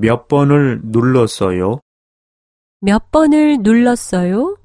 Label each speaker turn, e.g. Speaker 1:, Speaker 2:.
Speaker 1: 몇 번을 눌렀어요?
Speaker 2: 몇 번을 눌렀어요?